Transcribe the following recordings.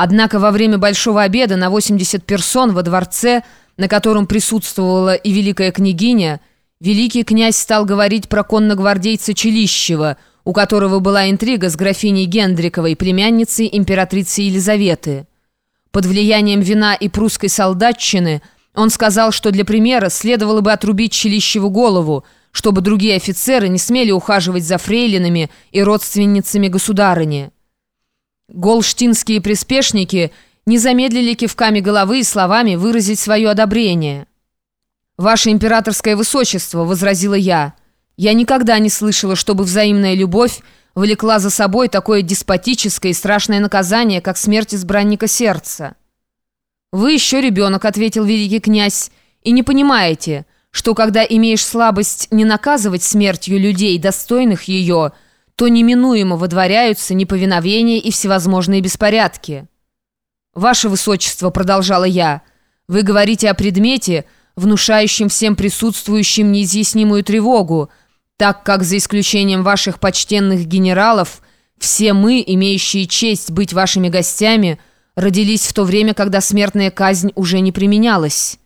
Однако во время большого обеда на 80 персон во дворце, на котором присутствовала и великая княгиня, великий князь стал говорить про конногвардейца Челищева, у которого была интрига с графиней Гендриковой, племянницей императрицы Елизаветы. Под влиянием вина и прусской солдатчины он сказал, что для примера следовало бы отрубить Челищеву голову, чтобы другие офицеры не смели ухаживать за фрейлинами и родственницами государыни. Голштинские приспешники не замедлили кивками головы и словами выразить свое одобрение. «Ваше императорское высочество», — возразила я, — «я никогда не слышала, чтобы взаимная любовь влекла за собой такое деспотическое и страшное наказание, как смерть избранника сердца». «Вы еще ребенок», — ответил великий князь, — «и не понимаете, что когда имеешь слабость не наказывать смертью людей, достойных ее», — то неминуемо водворяются неповиновение и всевозможные беспорядки. «Ваше Высочество», — продолжала я, — «вы говорите о предмете, внушающем всем присутствующим неизъяснимую тревогу, так как, за исключением ваших почтенных генералов, все мы, имеющие честь быть вашими гостями, родились в то время, когда смертная казнь уже не применялась».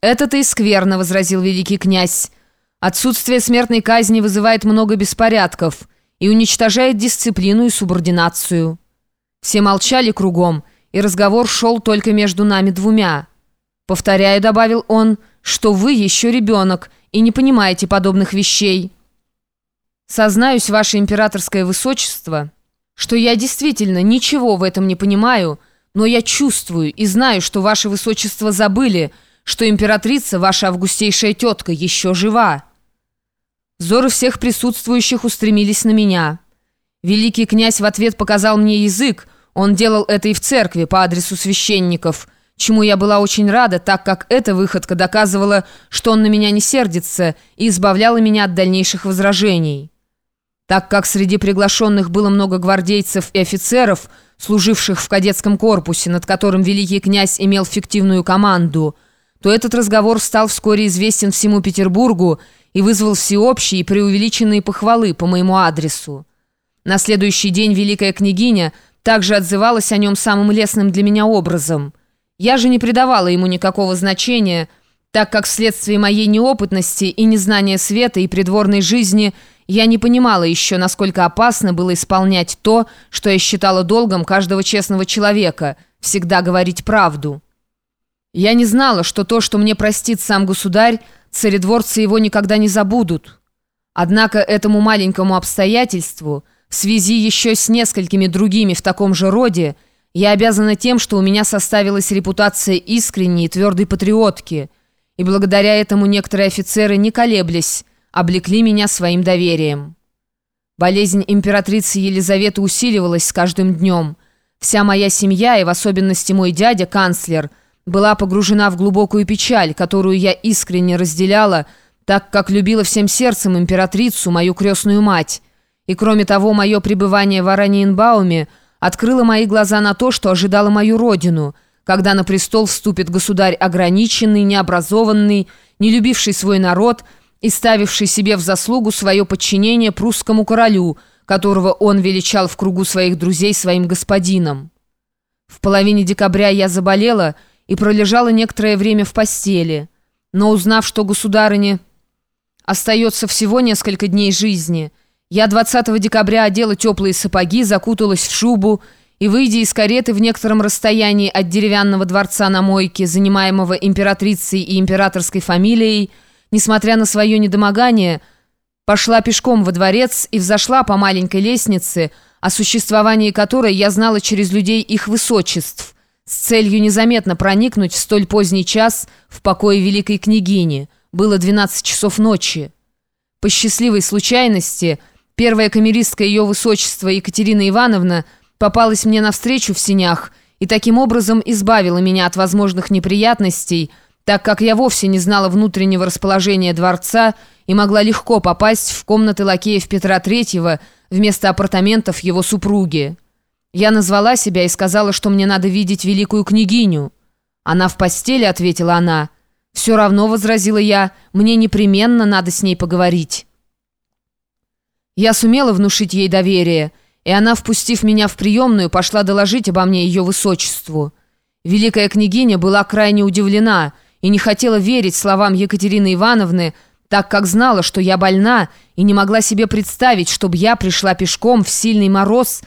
«Это-то и скверно», — возразил великий князь. «Отсутствие смертной казни вызывает много беспорядков» и уничтожает дисциплину и субординацию. Все молчали кругом, и разговор шел только между нами двумя. «Повторяю», — добавил он, — «что вы еще ребенок и не понимаете подобных вещей». «Сознаюсь, ваше императорское высочество, что я действительно ничего в этом не понимаю, но я чувствую и знаю, что ваше высочество забыли, что императрица, ваша августейшая тетка, еще жива». Взоры всех присутствующих устремились на меня. Великий князь в ответ показал мне язык, он делал это и в церкви по адресу священников, чему я была очень рада, так как эта выходка доказывала, что он на меня не сердится и избавляла меня от дальнейших возражений. Так как среди приглашенных было много гвардейцев и офицеров, служивших в кадетском корпусе, над которым великий князь имел фиктивную команду, то этот разговор стал вскоре известен всему Петербургу, и вызвал всеобщие и преувеличенные похвалы по моему адресу. На следующий день великая княгиня также отзывалась о нем самым лестным для меня образом. Я же не придавала ему никакого значения, так как вследствие моей неопытности и незнания света и придворной жизни я не понимала еще, насколько опасно было исполнять то, что я считала долгом каждого честного человека, всегда говорить правду. Я не знала, что то, что мне простит сам государь, царедворцы его никогда не забудут. Однако этому маленькому обстоятельству, в связи еще с несколькими другими в таком же роде, я обязана тем, что у меня составилась репутация искренней и твердой патриотки, и благодаря этому некоторые офицеры, не колеблясь, облекли меня своим доверием. Болезнь императрицы Елизаветы усиливалась с каждым днем. Вся моя семья, и в особенности мой дядя, канцлер – была погружена в глубокую печаль, которую я искренне разделяла, так как любила всем сердцем императрицу, мою крестную мать. И кроме того, мое пребывание в Араньенбауме открыло мои глаза на то, что ожидало мою родину, когда на престол вступит государь ограниченный, необразованный, не любивший свой народ и ставивший себе в заслугу свое подчинение прусскому королю, которого он величал в кругу своих друзей своим господином. В половине декабря я заболела – и пролежала некоторое время в постели. Но узнав, что государыне остается всего несколько дней жизни, я 20 декабря одела теплые сапоги, закуталась в шубу и, выйдя из кареты в некотором расстоянии от деревянного дворца на мойке, занимаемого императрицей и императорской фамилией, несмотря на свое недомогание, пошла пешком во дворец и взошла по маленькой лестнице, о существовании которой я знала через людей их высочеств – с целью незаметно проникнуть в столь поздний час в покое великой княгини. Было 12 часов ночи. По счастливой случайности, первая камеристка ее высочества Екатерина Ивановна попалась мне навстречу в синях и таким образом избавила меня от возможных неприятностей, так как я вовсе не знала внутреннего расположения дворца и могла легко попасть в комнаты лакеев Петра Третьего вместо апартаментов его супруги. Я назвала себя и сказала, что мне надо видеть великую княгиню. Она в постели, ответила она. Все равно, возразила я, мне непременно надо с ней поговорить. Я сумела внушить ей доверие, и она, впустив меня в приемную, пошла доложить обо мне ее высочеству. Великая княгиня была крайне удивлена и не хотела верить словам Екатерины Ивановны, так как знала, что я больна, и не могла себе представить, чтобы я пришла пешком в сильный мороз